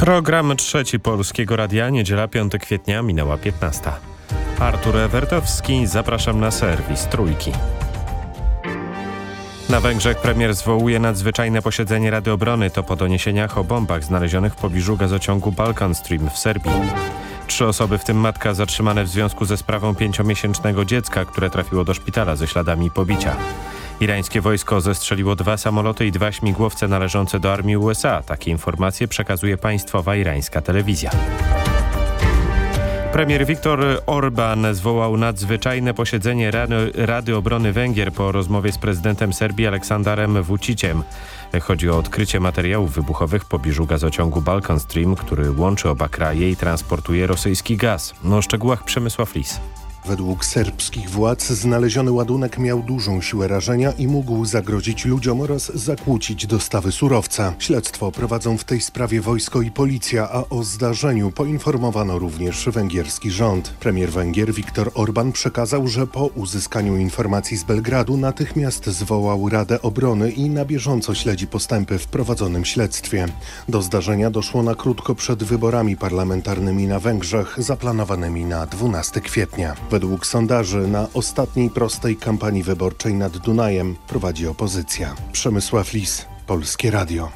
Program trzeci Polskiego Radia, niedziela 5 kwietnia, minęła 15. Artur Ewertowski, zapraszam na serwis Trójki. Na Węgrzech premier zwołuje nadzwyczajne posiedzenie Rady Obrony. To po doniesieniach o bombach znalezionych w pobliżu gazociągu Balkan Stream w Serbii. Trzy osoby, w tym matka, zatrzymane w związku ze sprawą pięciomiesięcznego dziecka, które trafiło do szpitala ze śladami pobicia. Irańskie wojsko zestrzeliło dwa samoloty i dwa śmigłowce należące do armii USA. Takie informacje przekazuje państwowa irańska telewizja. Premier Viktor Orban zwołał nadzwyczajne posiedzenie Rady, Rady Obrony Węgier po rozmowie z prezydentem Serbii Aleksandarem Vuciciem. Chodzi o odkrycie materiałów wybuchowych w pobliżu gazociągu Balkan Stream, który łączy oba kraje i transportuje rosyjski gaz. O szczegółach Przemysław Lis. Według serbskich władz znaleziony ładunek miał dużą siłę rażenia i mógł zagrozić ludziom oraz zakłócić dostawy surowca. Śledztwo prowadzą w tej sprawie wojsko i policja, a o zdarzeniu poinformowano również węgierski rząd. Premier Węgier Viktor Orban przekazał, że po uzyskaniu informacji z Belgradu natychmiast zwołał Radę Obrony i na bieżąco śledzi postępy w prowadzonym śledztwie. Do zdarzenia doszło na krótko przed wyborami parlamentarnymi na Węgrzech zaplanowanymi na 12 kwietnia. Według sondaży na ostatniej prostej kampanii wyborczej nad Dunajem prowadzi opozycja. Przemysław Lis, Polskie Radio.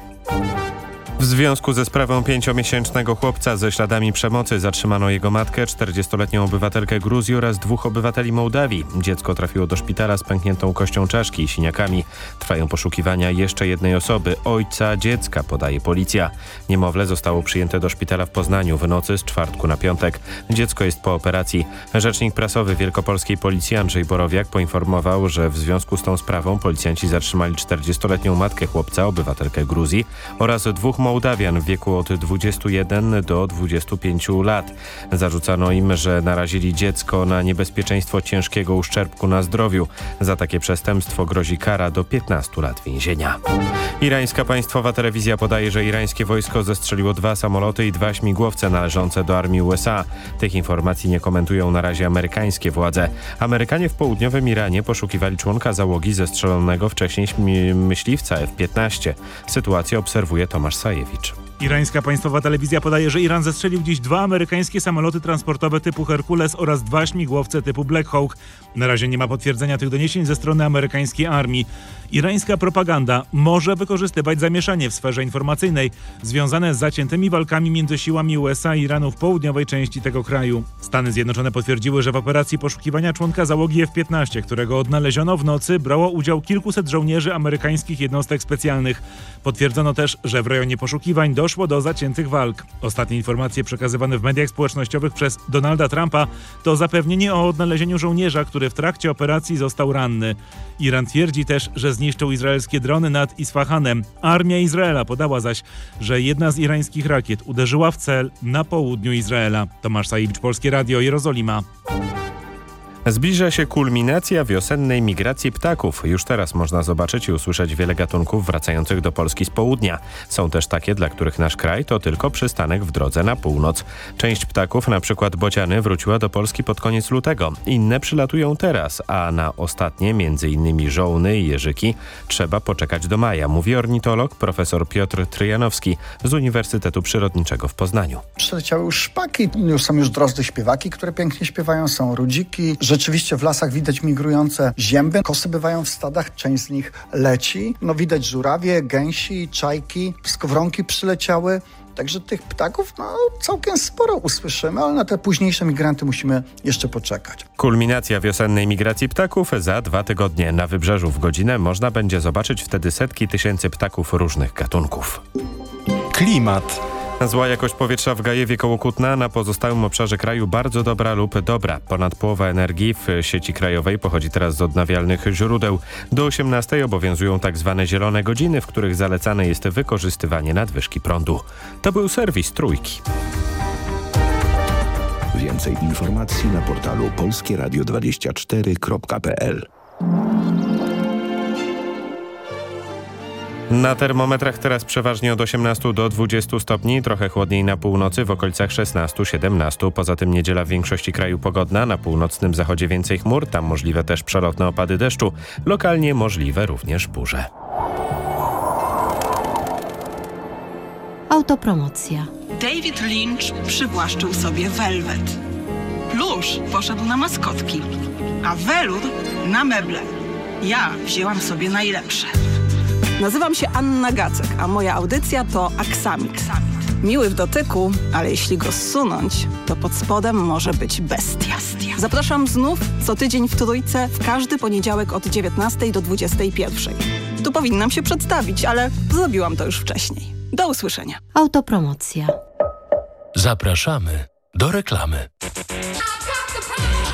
W związku ze sprawą pięciomiesięcznego chłopca ze śladami przemocy zatrzymano jego matkę, 40-letnią obywatelkę Gruzji oraz dwóch obywateli Mołdawii. Dziecko trafiło do szpitala z pękniętą kością czaszki i siniakami. Trwają poszukiwania jeszcze jednej osoby, ojca dziecka, podaje policja. Niemowlę zostało przyjęte do szpitala w Poznaniu w nocy z czwartku na piątek. Dziecko jest po operacji. Rzecznik prasowy Wielkopolskiej Policji Andrzej Borowiak poinformował, że w związku z tą sprawą policjanci zatrzymali 40-letnią matkę chłopca, obywatelkę Gruzji oraz dwóch Mołdawian w wieku od 21 do 25 lat. Zarzucano im, że narazili dziecko na niebezpieczeństwo ciężkiego uszczerbku na zdrowiu. Za takie przestępstwo grozi kara do 15 lat więzienia. Irańska państwowa telewizja podaje, że irańskie wojsko zestrzeliło dwa samoloty i dwa śmigłowce należące do armii USA. Tych informacji nie komentują na razie amerykańskie władze. Amerykanie w południowym Iranie poszukiwali członka załogi zestrzelonego wcześniej myśliwca F-15. Sytuację obserwuje Tomasz Sajewicz. Irańska państwowa telewizja podaje, że Iran zestrzelił dziś dwa amerykańskie samoloty transportowe typu Herkules oraz dwa śmigłowce typu Black Hawk. Na razie nie ma potwierdzenia tych doniesień ze strony amerykańskiej armii. Irańska propaganda może wykorzystywać zamieszanie w sferze informacyjnej związane z zaciętymi walkami między siłami USA i Iranu w południowej części tego kraju. Stany Zjednoczone potwierdziły, że w operacji poszukiwania członka załogi F-15, którego odnaleziono w nocy, brało udział kilkuset żołnierzy amerykańskich jednostek specjalnych. Potwierdzono też, że w rejonie poszukiwań doszło do zaciętych walk. Ostatnie informacje przekazywane w mediach społecznościowych przez Donalda Trumpa to zapewnienie o odnalezieniu żołnierza, który w trakcie operacji został ranny. Iran twierdzi też, że zniszczył izraelskie drony nad Isfahanem. Armia Izraela podała zaś, że jedna z irańskich rakiet uderzyła w cel na południu Izraela. Tomasz Sajewicz, Polskie Radio, Jerozolima. Zbliża się kulminacja wiosennej migracji ptaków. Już teraz można zobaczyć i usłyszeć wiele gatunków wracających do Polski z południa. Są też takie, dla których nasz kraj to tylko przystanek w drodze na północ. Część ptaków, na przykład bociany, wróciła do Polski pod koniec lutego. Inne przylatują teraz, a na ostatnie, innymi żołny i jeżyki, trzeba poczekać do maja, mówi ornitolog profesor Piotr Tryjanowski z Uniwersytetu Przyrodniczego w Poznaniu. Przyleciały już szpaki, już są już drozdy śpiewaki, które pięknie śpiewają, są rudziki, Rzeczywiście w lasach widać migrujące zięby. Kosy bywają w stadach, część z nich leci. No widać żurawie, gęsi, czajki, skowronki przyleciały. Także tych ptaków no, całkiem sporo usłyszymy, ale na te późniejsze migranty musimy jeszcze poczekać. Kulminacja wiosennej migracji ptaków za dwa tygodnie. Na wybrzeżu w godzinę można będzie zobaczyć wtedy setki tysięcy ptaków różnych gatunków. Klimat. Zła jakość powietrza w Gajewie koło Kutna, na pozostałym obszarze kraju bardzo dobra lub dobra. Ponad połowa energii w sieci krajowej pochodzi teraz z odnawialnych źródeł. Do 18 obowiązują tak zwane zielone godziny, w których zalecane jest wykorzystywanie nadwyżki prądu. To był serwis Trójki. Więcej informacji na portalu polskieradio24.pl Na termometrach teraz przeważnie od 18 do 20 stopni, trochę chłodniej na północy, w okolicach 16-17. Poza tym niedziela w większości kraju pogodna, na północnym zachodzie więcej chmur, tam możliwe też przelotne opady deszczu, lokalnie możliwe również burze. Autopromocja. David Lynch przywłaszczył sobie Velvet. Plusz poszedł na maskotki, a Velur na meble. Ja wzięłam sobie najlepsze. Nazywam się Anna Gacek, a moja audycja to Aksamit. Miły w dotyku, ale jeśli go zsunąć, to pod spodem może być bestia. Zapraszam znów co tydzień w Trójce w każdy poniedziałek od 19 do 21. Tu powinnam się przedstawić, ale zrobiłam to już wcześniej. Do usłyszenia. Autopromocja. Zapraszamy do reklamy.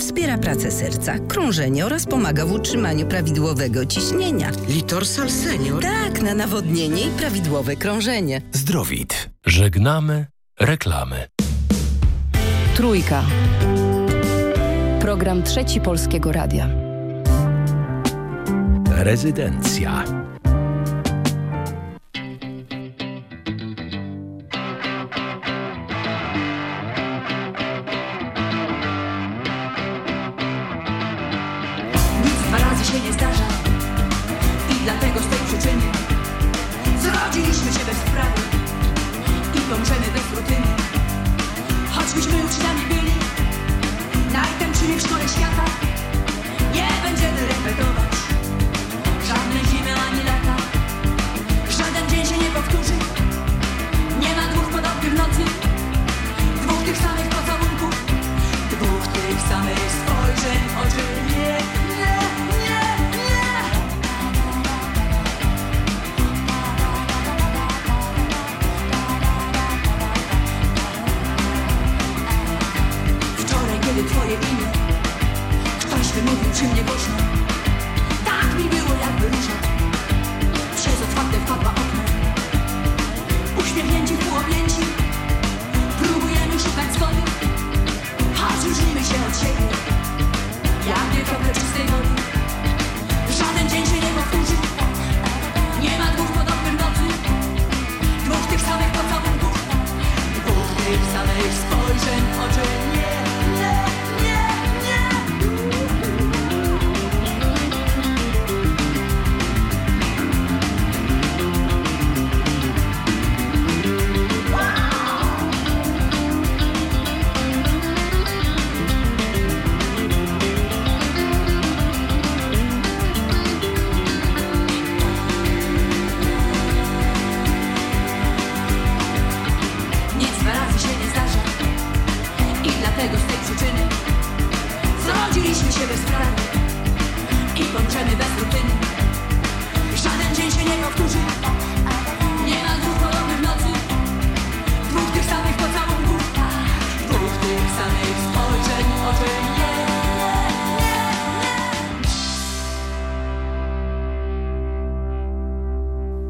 wspiera pracę serca, krążenie oraz pomaga w utrzymaniu prawidłowego ciśnienia. Litorsal Senior? Tak, na nawodnienie i prawidłowe krążenie. Zdrowit. Żegnamy reklamy. Trójka. Program Trzeci Polskiego Radia. Rezydencja.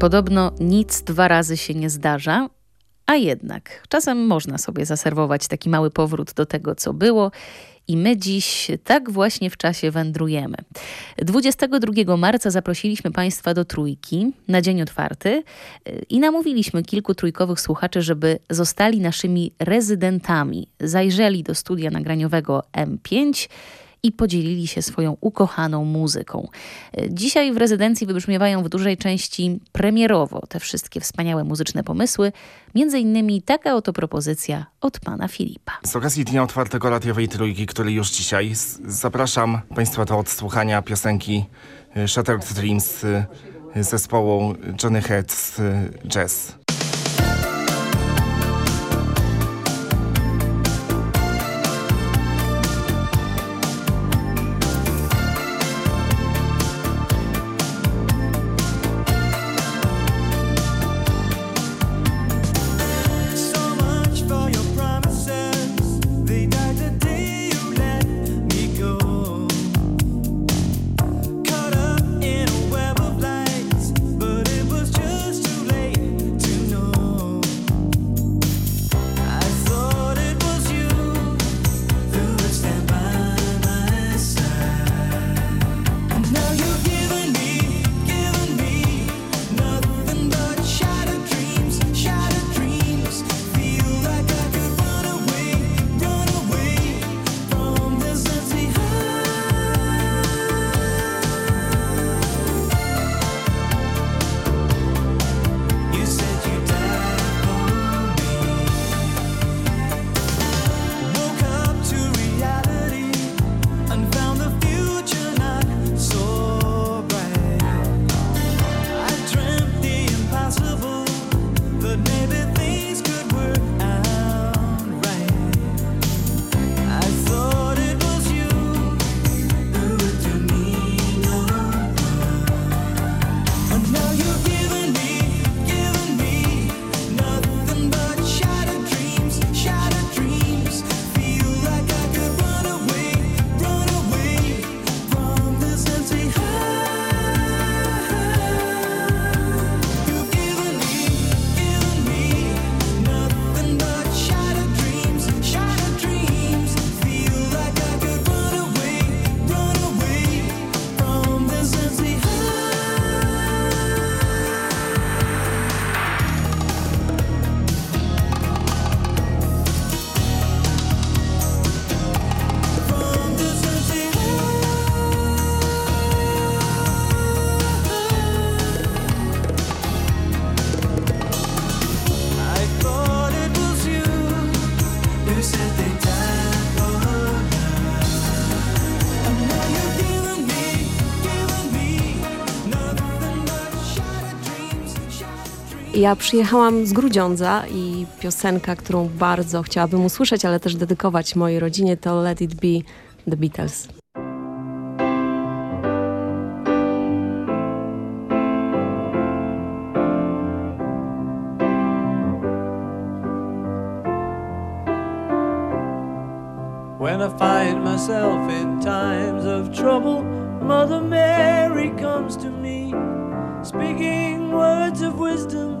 Podobno nic dwa razy się nie zdarza, A jednak czasem można sobie zaserwować taki mały powrót do tego, co było. I my dziś tak właśnie w czasie wędrujemy. 22 marca zaprosiliśmy Państwa do Trójki na dzień otwarty i namówiliśmy kilku trójkowych słuchaczy, żeby zostali naszymi rezydentami. Zajrzeli do studia nagraniowego M5 i podzielili się swoją ukochaną muzyką. Dzisiaj w rezydencji wybrzmiewają w dużej części premierowo te wszystkie wspaniałe muzyczne pomysły, między innymi taka oto propozycja od pana Filipa. Z okazji Dnia Otwartego Radiowej Trójki, który już dzisiaj, zapraszam Państwa do odsłuchania piosenki y, Shattered Dreams y, zespołu Johnny Heads y, Jazz. Ja przyjechałam z Grudziądza i piosenka, którą bardzo chciałabym usłyszeć, ale też dedykować mojej rodzinie to Let It Be The Beatles. When I find myself in times of trouble, Mother Mary comes to me, speaking words of wisdom,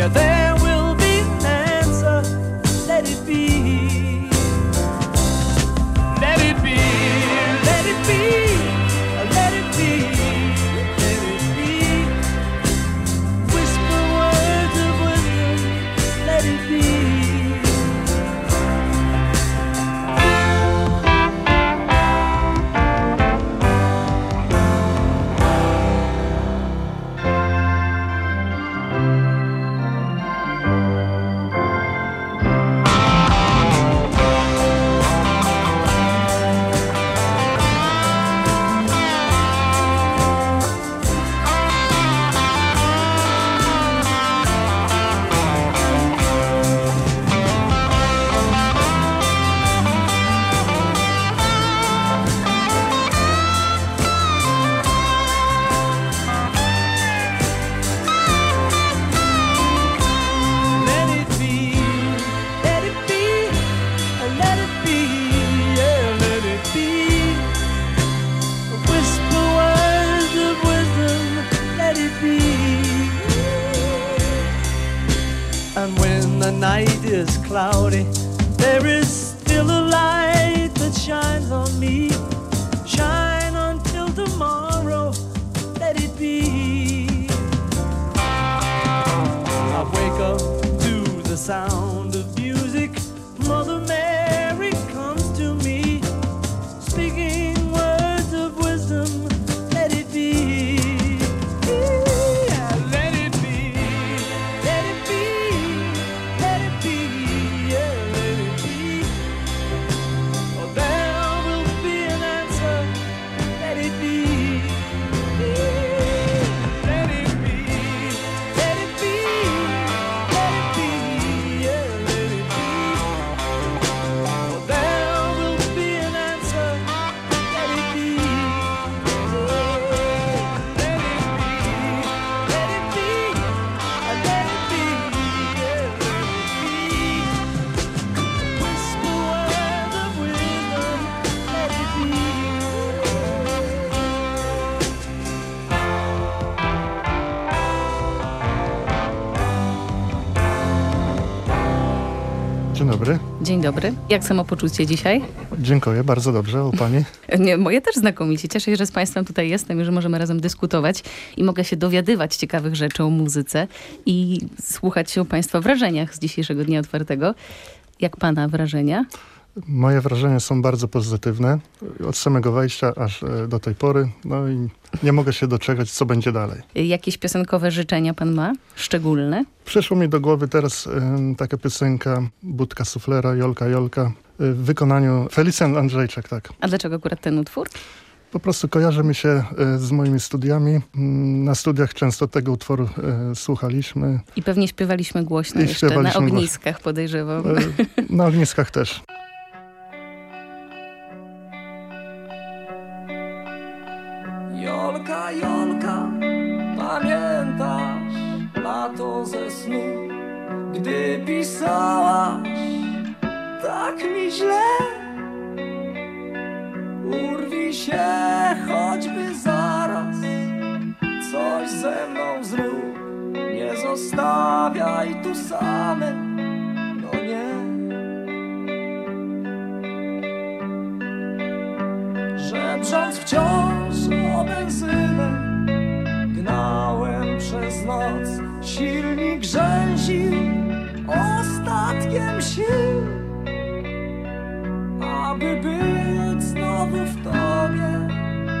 Yeah, there dobry. Dzień dobry. Jak samopoczucie dzisiaj? Dziękuję, bardzo dobrze. U Pani? Nie, moje też znakomicie. Cieszę się, że z Państwem tutaj jestem i że możemy razem dyskutować i mogę się dowiadywać ciekawych rzeczy o muzyce i słuchać się o Państwa wrażeniach z dzisiejszego dnia otwartego. Jak Pana wrażenia? Moje wrażenia są bardzo pozytywne. Od samego wejścia aż e, do tej pory. No i nie mogę się doczekać, co będzie dalej. Jakieś piosenkowe życzenia Pan ma? Szczególne? Przyszło mi do głowy teraz em, taka piosenka Budka Suflera, Jolka Jolka e, w wykonaniu Felicjan Andrzejczak, tak. A dlaczego akurat ten utwór? Po prostu kojarzy mi się z moimi studiami. Mm, Na studiach często tego utworu słuchaliśmy. I pewnie śpiewaliśmy głośno I jeszcze na śpiewaliśmy głośno. ogniskach, podejrzewam. E, Na ogniskach też. Jolka, Jolka, pamiętasz lato ze snu, gdy pisałaś tak mi źle? Urwij się choćby zaraz, coś ze mną zrób, nie zostawiaj tu samym, no nie. Żebrząc wciąż o benzynę. Gnałem przez noc. Silnik rzęził Ostatkiem sił. Aby być znowu w tobie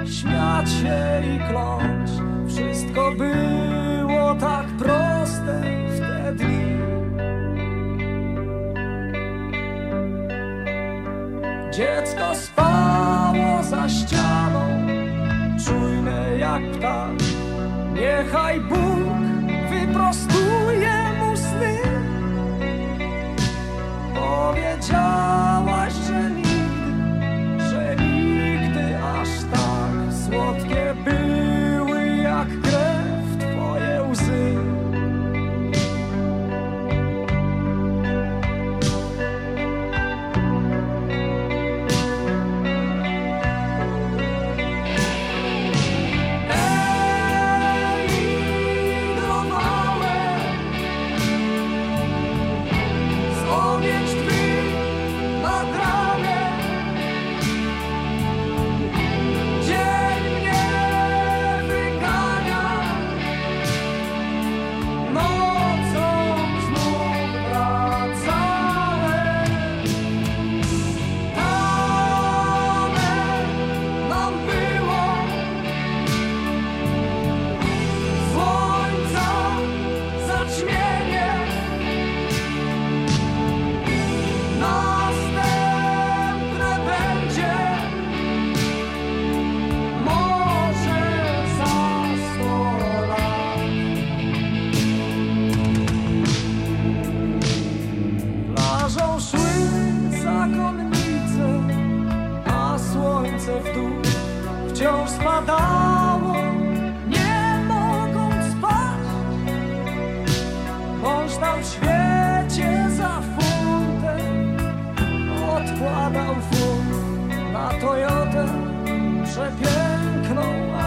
Śmiać się i kląć. Wszystko było tak proste w te dni Dziecko spało za ścianą, czujne jak ptak. Niechaj Bóg wyprostuje mu sny. Powiedziałaś,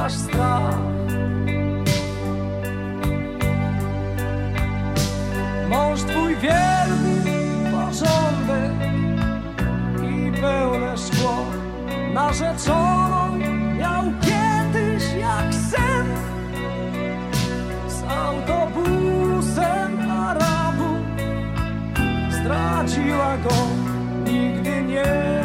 aż strach. Mąż twój wierny, porządek i pełne szkło. Narzeczoną miał kiedyś jak sen Z autobusem Arabu. Straciła go nigdy nie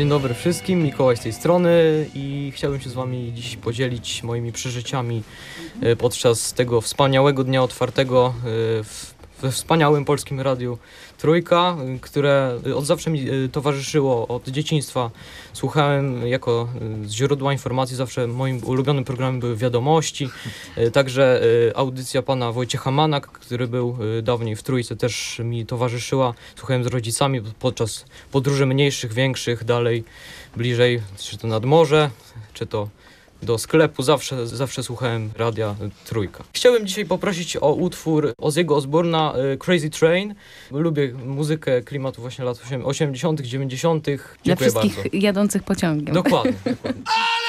Dzień dobry wszystkim, Mikołaj z tej strony i chciałbym się z Wami dziś podzielić moimi przeżyciami e, podczas tego wspaniałego dnia otwartego e, w, we wspaniałym polskim radiu Trójka, które od zawsze mi e, towarzyszyło od dzieciństwa. Słuchałem jako e, źródła informacji, zawsze moim ulubionym programem były wiadomości, e, także audycja pana Wojciecha Mana, który był dawniej w Trójce, też mi towarzyszyła. Słuchałem z rodzicami podczas podróży mniejszych, większych, dalej, bliżej, czy to nad morze, czy to do sklepu, zawsze, zawsze słuchałem radia Trójka. Chciałbym dzisiaj poprosić o utwór Ozzy'ego Osbourna y, Crazy Train. Lubię muzykę klimatu właśnie lat 80., 90. Dla Dziękuję wszystkich bardzo. jadących pociągiem. Dokładnie. Thank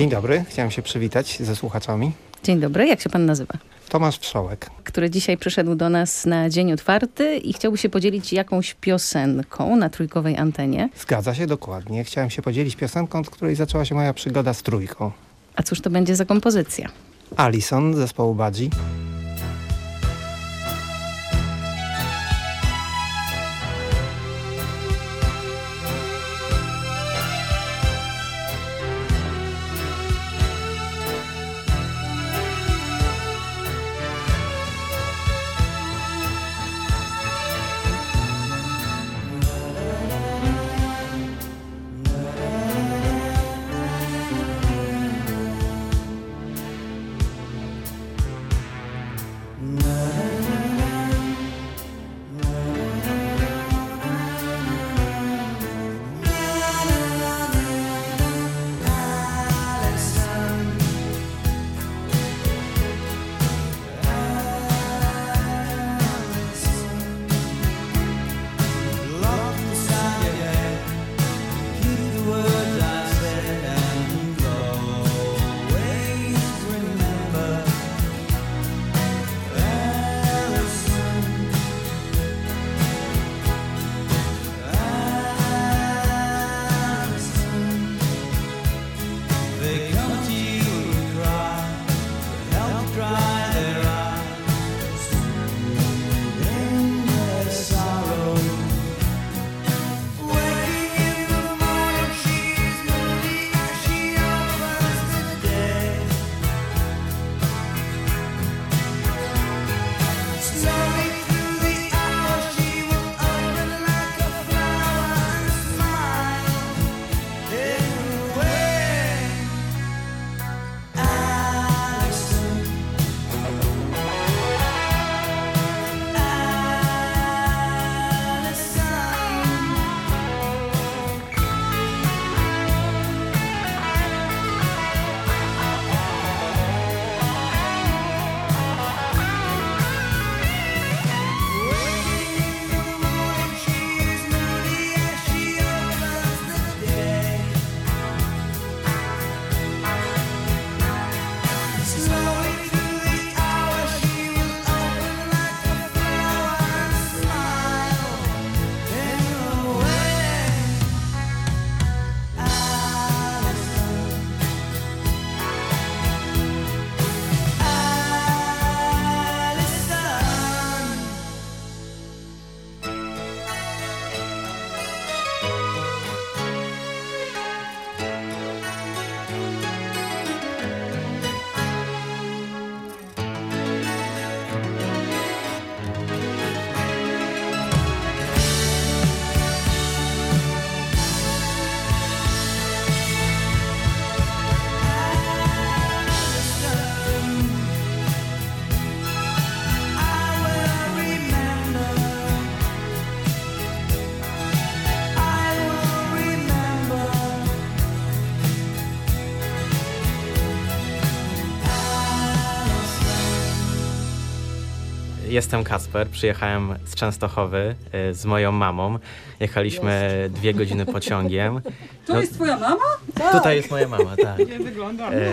Dzień dobry, chciałem się przywitać ze słuchaczami. Dzień dobry, jak się pan nazywa? Tomasz Wszołek. Który dzisiaj przyszedł do nas na Dzień Otwarty i chciałby się podzielić jakąś piosenką na trójkowej antenie. Zgadza się dokładnie. Chciałem się podzielić piosenką, od której zaczęła się moja przygoda z trójką. A cóż to będzie za kompozycja? Alison z zespołu Budgie. Jestem Kasper, przyjechałem z Częstochowy y, z moją mamą. Jechaliśmy dwie godziny pociągiem. To No, jest twoja mama? Tutaj jest moja mama, tak. Nie wygląda. E,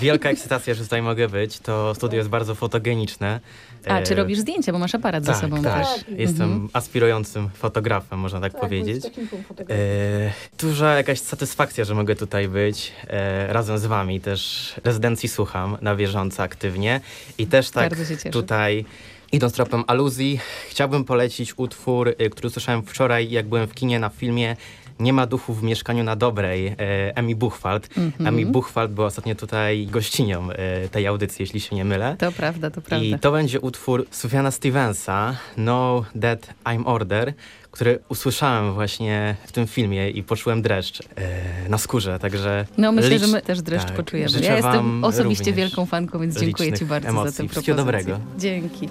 wielka ekscytacja, że tutaj mogę być. To studio jest bardzo fotogeniczne. A, czy robisz zdjęcia, bo masz aparat tak, za sobą Tak, też. Jestem Mhm. aspirującym fotografem, można tak, powiedzieć. E, duża jakaś satysfakcja, że mogę tutaj być e, razem z wami. Też rezydencji słucham na bieżąco aktywnie. I też tak tutaj idąc tropem aluzji, chciałbym polecić utwór, y, który usłyszałem wczoraj, jak byłem w kinie na filmie nie ma duchu w mieszkaniu na dobrej, e, Emi Buchwald. Mhm. Emi Buchwald była ostatnio tutaj gościnią e, tej audycji, jeśli się nie mylę. To prawda, to prawda. I to będzie utwór Sufjana Stevensa, Know That I'm Order, który usłyszałem właśnie w tym filmie i poczułem dreszcz na skórze, także... No myślę, licz- że my też dreszcz tak, poczujemy. Ja jestem osobiście wielką fanką, więc dziękuję Ci bardzo emocji. za tę propozycję. Wszystkiego dobrego. Dzięki.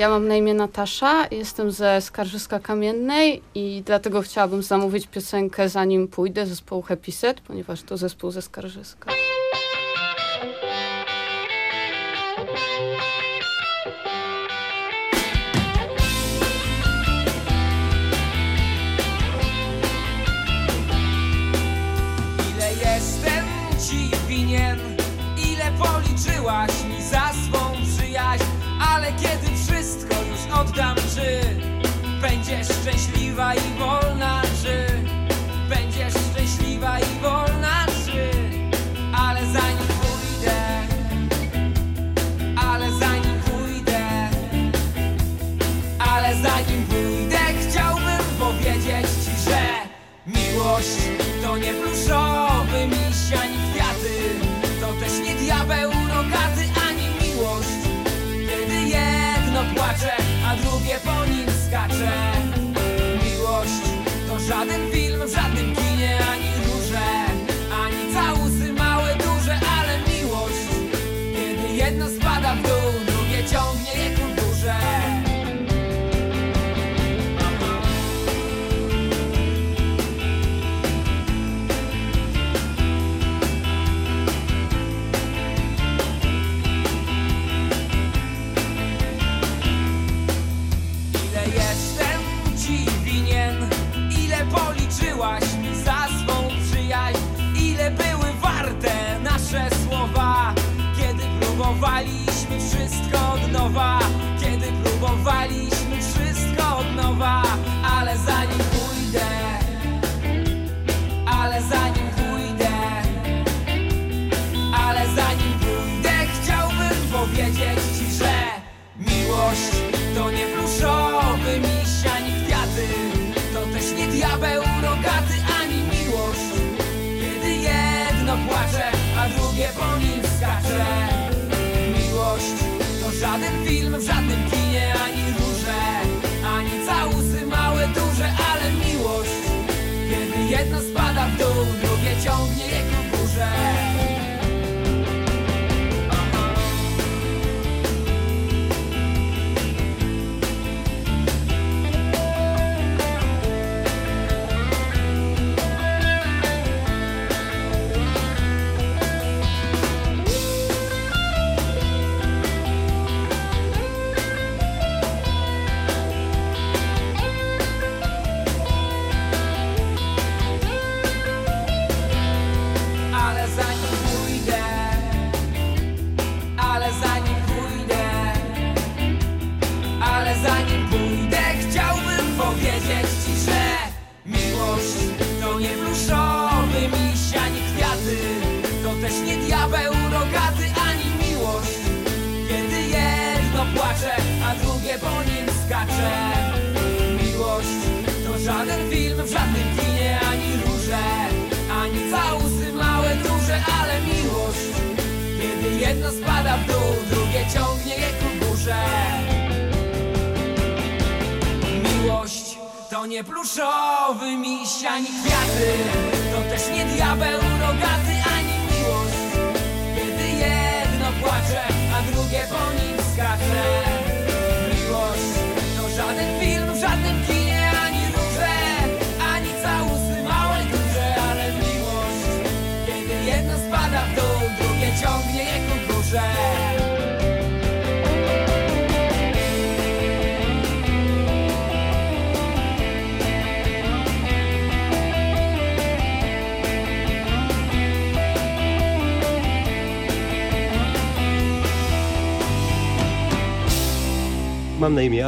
Ja mam na imię Natasza, jestem ze Skarżyska Kamiennej i dlatego chciałabym zamówić piosenkę zanim pójdę zespołu Happy Set, ponieważ to zespół ze Skarżyska. Szczęśliwa i wolna, czy będziesz szczęśliwa i wolna, czy ale zanim pójdę, ale zanim pójdę, ale zanim pójdę, chciałbym powiedzieć ci, że miłość to nie pluszowy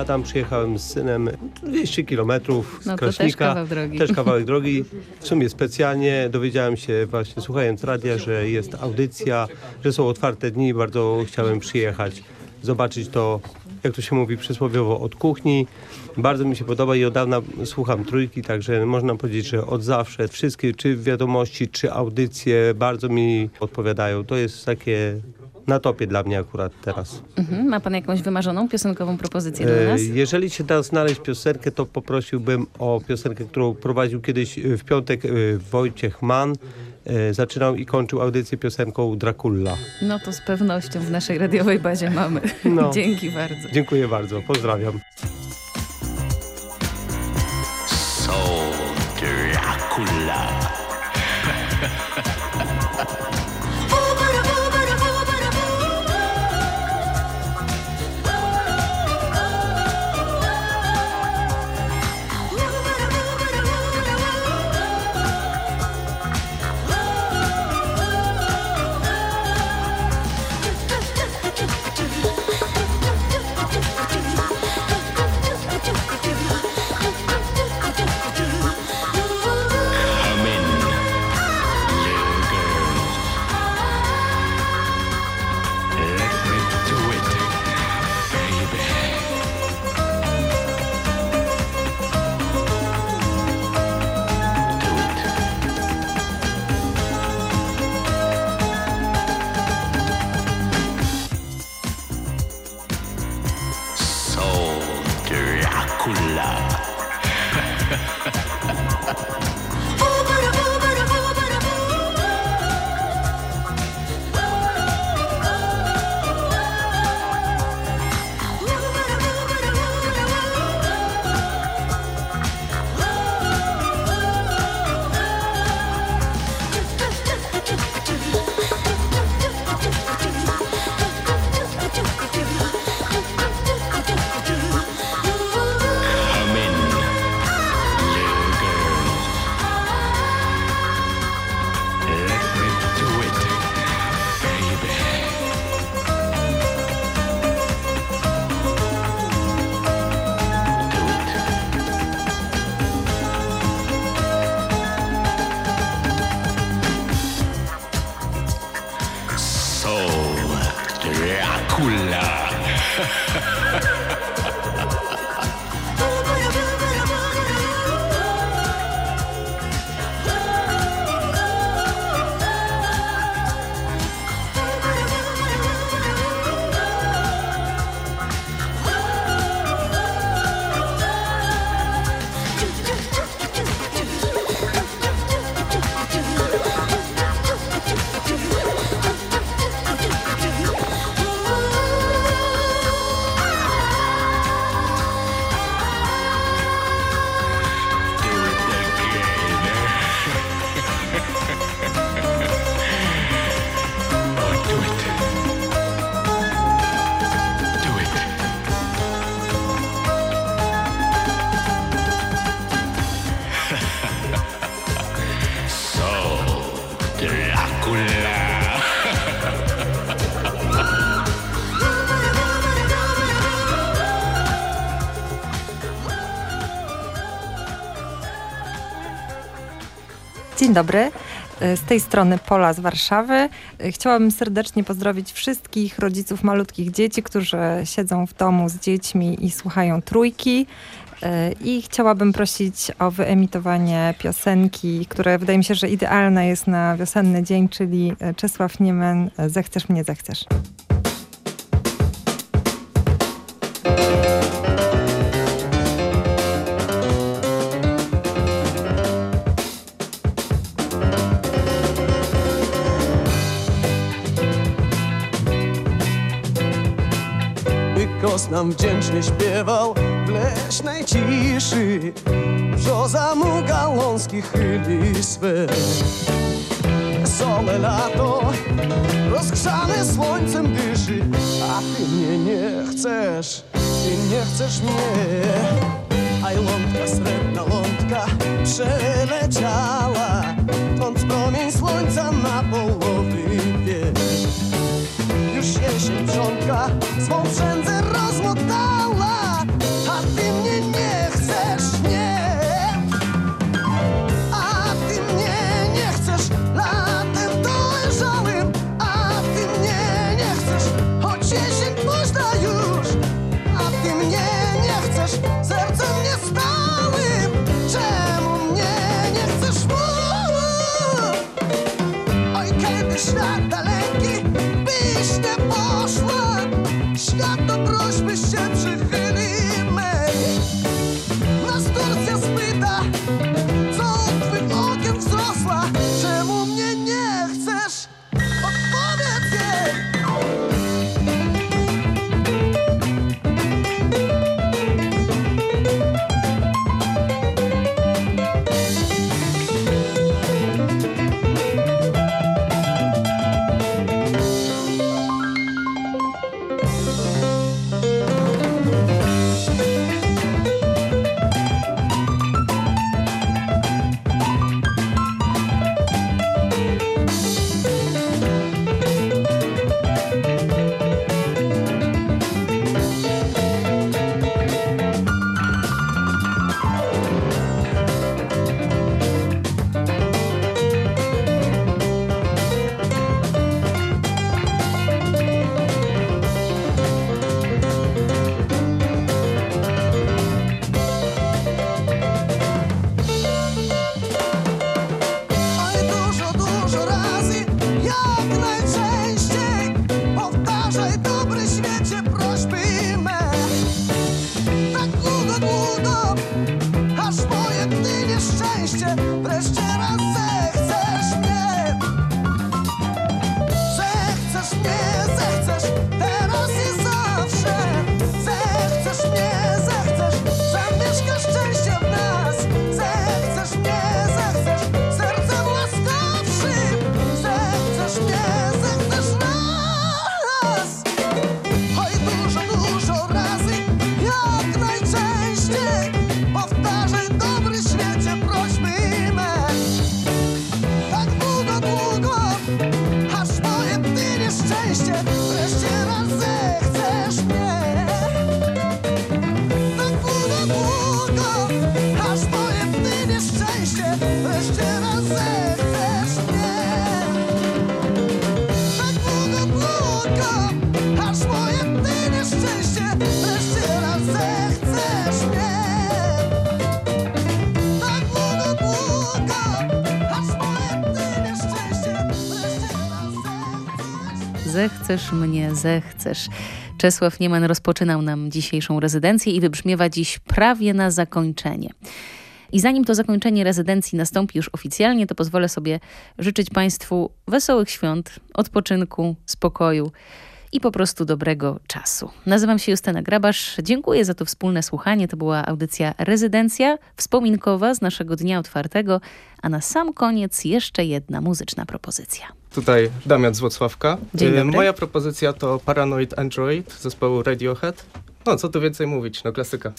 Imię Adam, przyjechałem z synem 200 kilometrów z No to też Kraśnika. kawał drogi. Też kawałek drogi. W sumie specjalnie dowiedziałem się właśnie słuchając radia, że jest audycja, że są otwarte dni. Bardzo chciałem przyjechać, zobaczyć to, jak to się mówi przysłowiowo, od kuchni. Bardzo mi się podoba i od dawna słucham trójki, także można powiedzieć, że od zawsze wszystkie, czy wiadomości, czy audycje bardzo mi odpowiadają. To jest takie na topie dla mnie akurat teraz. Mhm. Ma pan jakąś wymarzoną piosenkową propozycję dla E, nas? Jeżeli się da znaleźć piosenkę, to poprosiłbym o piosenkę, którą prowadził kiedyś e, w piątek e, Wojciech Mann. zaczynał i kończył audycję piosenką Dracula. No to z pewnością w naszej radiowej bazie mamy. No. Dzięki bardzo. Dziękuję bardzo, pozdrawiam. Dzień dobry. Z tej strony Pola z Warszawy. Chciałabym serdecznie pozdrowić wszystkich rodziców malutkich dzieci, którzy siedzą w domu z dziećmi i słuchają trójki. I chciałabym prosić o wyemitowanie piosenki, które wydaje mi się, że idealna jest na wiosenny dzień, czyli Czesław Niemen Zechcesz mnie, zechcesz. Nam wdzięcznie śpiewał w leśnej ciszy Brzoza mu gałązki chyli swe Wesołe lato rozgrzane słońcem dyszy A ty mnie nie chcesz, ty nie chcesz mnie. A lądka, srebrna lądka przeleciała Tąd promień słońca na połowy jesień wrzątka swą przędzę rozmotała, Zechcesz mnie, zechcesz. Czesław Nieman rozpoczynał nam dzisiejszą rezydencję i wybrzmiewa dziś prawie na zakończenie. I zanim to zakończenie rezydencji nastąpi już oficjalnie, to pozwolę sobie życzyć Państwu wesołych świąt, odpoczynku, spokoju i po prostu dobrego czasu. Nazywam się Justyna Grabasz. Dziękuję za to wspólne słuchanie. To była audycja Rezydencja wspominkowa z naszego dnia otwartego, a na sam koniec jeszcze jedna muzyczna propozycja. Tutaj Damian z Włocławka. Y. Moja propozycja to Paranoid Android zespołu Radiohead. No, co tu więcej mówić, no klasyka.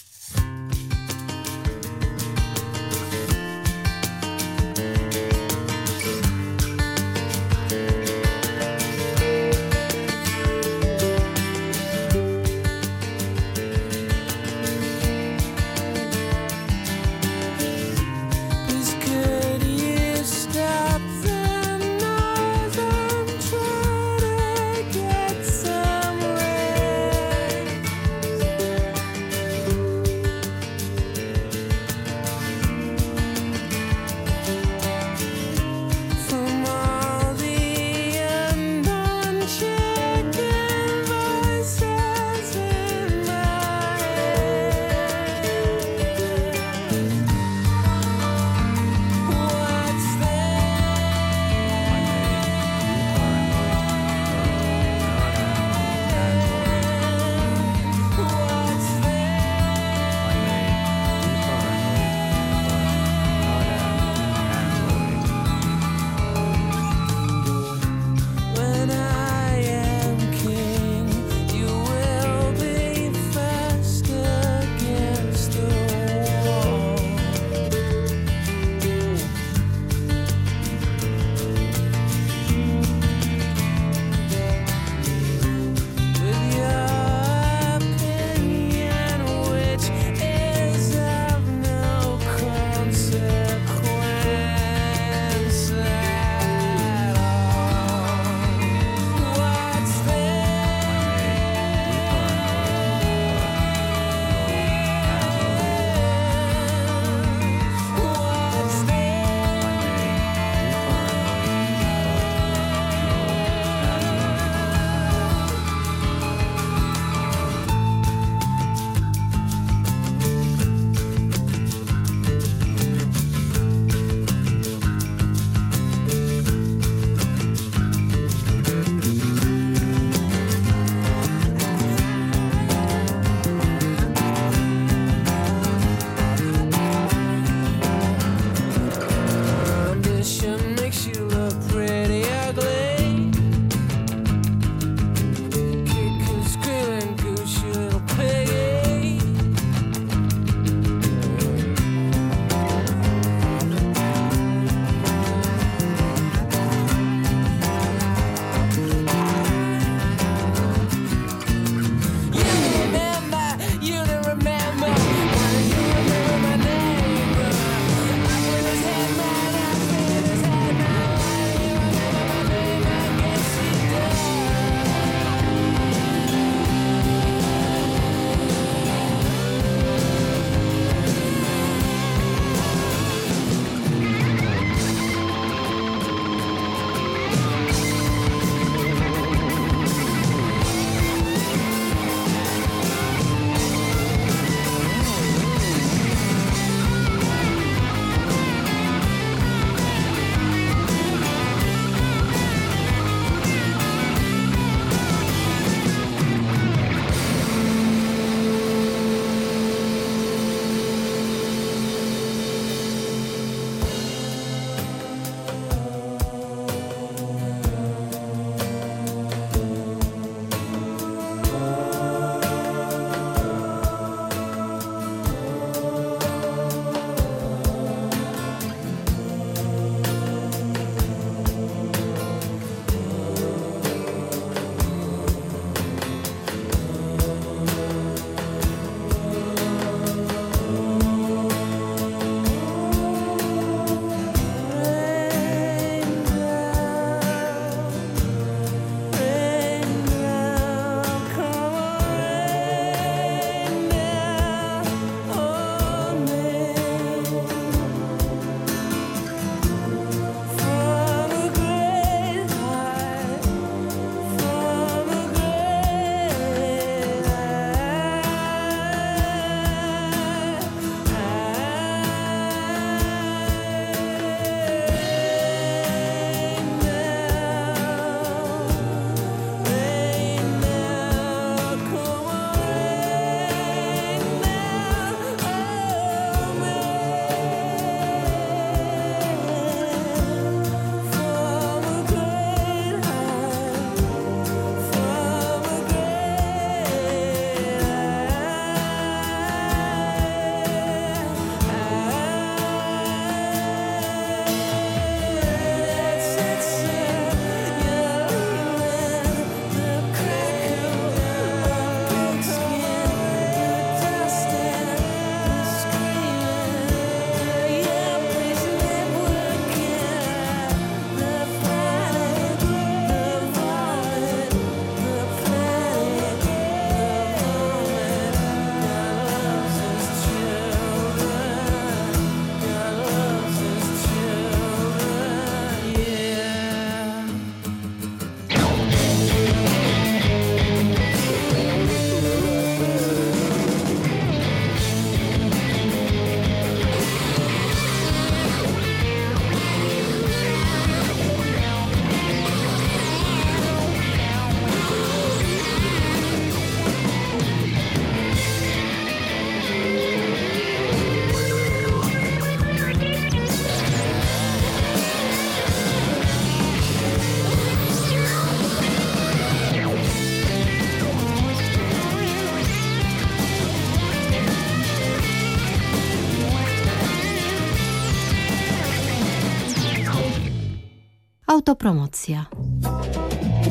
Autopromocja.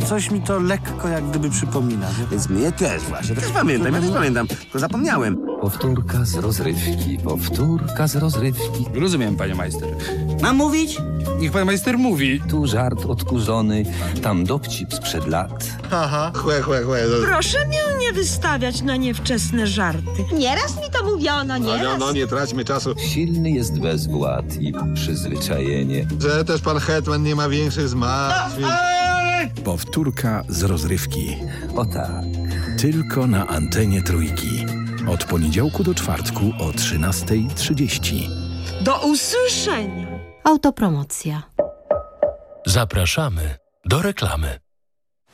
Coś mi to lekko jak gdyby przypomina. Więc mnie też właśnie. Też pamiętam, ja też pamiętam, tylko zapomniałem. Powtórka z rozrywki, powtórka z rozrywki. Rozumiem, panie majster. Mam mówić? Niech pan majster mówi. Tu żart odkurzony, tam dowcip sprzed lat. Haha, chłe, chłe, chłe. Proszę mnie nie wystawiać na niewczesne żarty. Nieraz mówiono, nieraz. No, nie traćmy czasu. Silny jest bezwład i przyzwyczajenie. Że też pan Hetman nie ma większych zmartwień. Powtórka z rozrywki. O tak. Tylko na antenie trójki. Od poniedziałku do czwartku o 13.30. Do usłyszenia. Autopromocja. Zapraszamy do reklamy.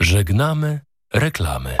Żegnamy reklamy.